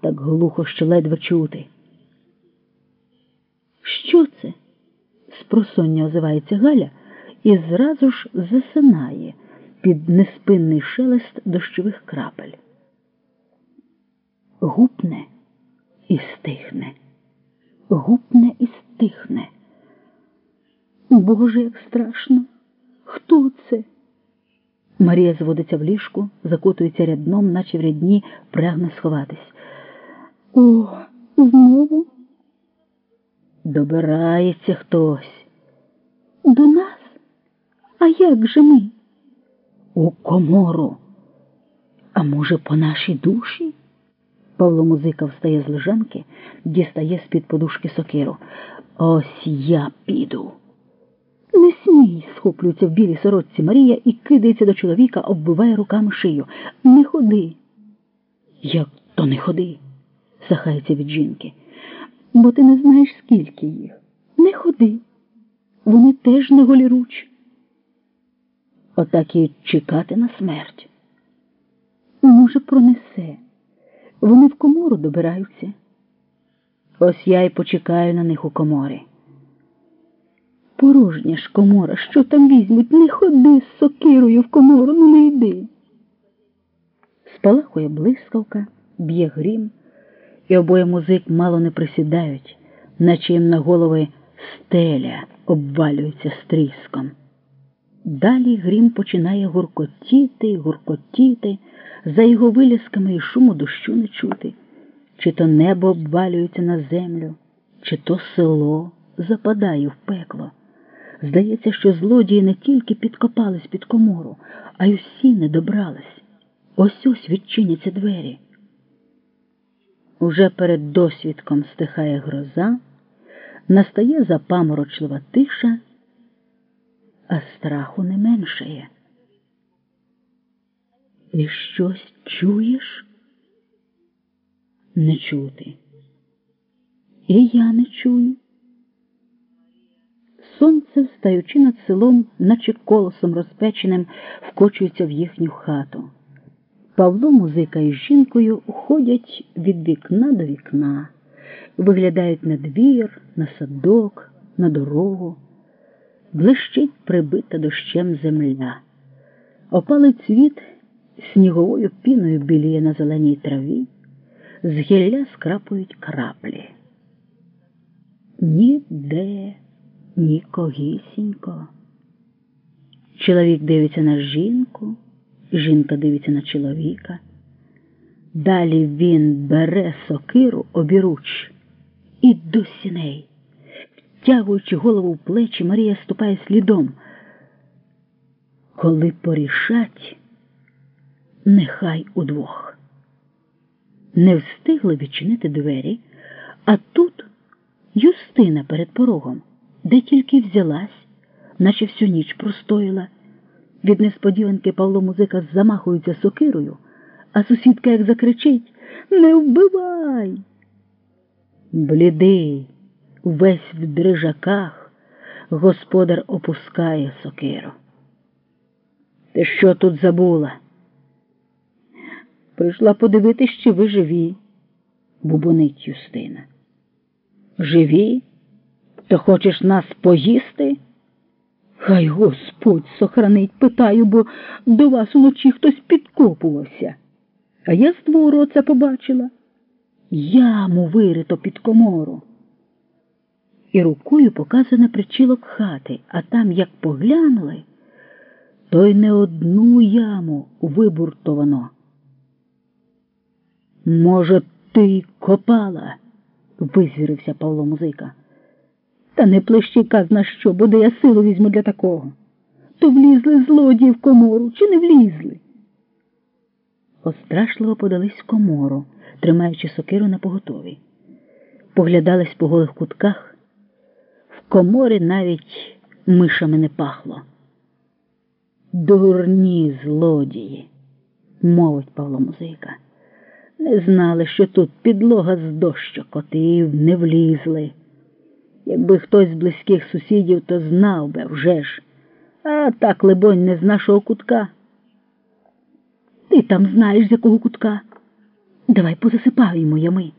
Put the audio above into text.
так глухо, що ледве чути. Що це? спросоння озивається Галя і зразу ж засинає під неспинний шелест дощових крапель. Гупне і стихне, гупне і стихне. Боже, як страшно. Хто це? Марія зводиться в ліжку, закутується рядном, наче в рядні, прагне сховатись. О, знову? Добирається хтось. До нас? А як же ми? У комору. А може, по нашій душі? Павло музика встає з лежанки, дістає з-під подушки сокиру. Ось я піду. Не смій, схоплюється в білій сорочці Марія і кидається до чоловіка, оббиває руками шию. Не ходи. Як то не ходи? Сахається від жінки. Бо ти не знаєш, скільки їх. Не ходи. Вони теж не голіруч. Отак і чекати на смерть. Може, пронесе. Вони в комору добираються. Ось я й почекаю на них у коморі. Порожня ж комора, що там візьмуть? Не ходи з сокирою в комору, ну не йди. Спалахує блискавка, б'є грім, і обоє музик мало не присідають, наче їм на голови стеля обвалюється стріском. Далі грім починає гуркотіти, гуркотіти, за його вилязками і шуму дощу не чути, чи то небо обвалюється на землю, чи то село западає в пекло. Здається, що злодії не тільки підкопались під комору, а й усі не добрались. Ось ось відчиняться двері. Уже перед досвідком стихає гроза, настає запаморочлива тиша, а страху не меншає. І щось чуєш? Не чути. І я не чую. Сонце, встаючи над селом, наче колосом розпеченим, вкочується в їхню хату. Павло, музика із жінкою ходять від вікна до вікна, виглядають на двір, на садок, на дорогу. Блищить прибита дощем земля. Опалий цвіт сніговою піною біліє на зеленій траві, з гілля скрапують краплі. Ніде нікогісінько. Чоловік дивиться на жінку, жінка дивиться на чоловіка. Далі він бере сокиру обіруч і до сіней. Втягуючи голову в плечі, Марія ступає слідом. Коли порішать, нехай удвох. Не встигли відчинити двері, а тут Юстина перед порогом, де тільки взялась, наче всю ніч простоїла. Від несподіванки Павло музика замахується сокирою, а сусідка як закричить Не вбивай. Блідий, весь в дрижаках, господар опускає сокиру. Ти що тут забула? Прийшла подивитись, чи ви живі, бубонить Юстина. Живі? То хочеш нас поїсти? Хай Господь сохранить, питаю, бо до вас уночі хтось підкопувався. А я з двору оце побачила. Яму вирито під комору. І рукою показує на причілок хати, а там, як поглянули, то й не одну яму вибуртовано. Може, ти копала? визвірився Павло Музика. Та не плещи казна що, бо де я силу візьму для такого. То влізли злодії в комору, чи не влізли? Острашливо подались в комору, тримаючи сокиру на поготові. Поглядались по голих кутках. В коморі навіть мишами не пахло. Дурні злодії, мовить Павло Музика. Не знали, що тут підлога з дощок котів не влізли. Якби хтось з близьких сусідів, то знав би вже ж. А так, либонь, не з нашого кутка. Ти там знаєш, з якого кутка? Давай позасипаємо ями.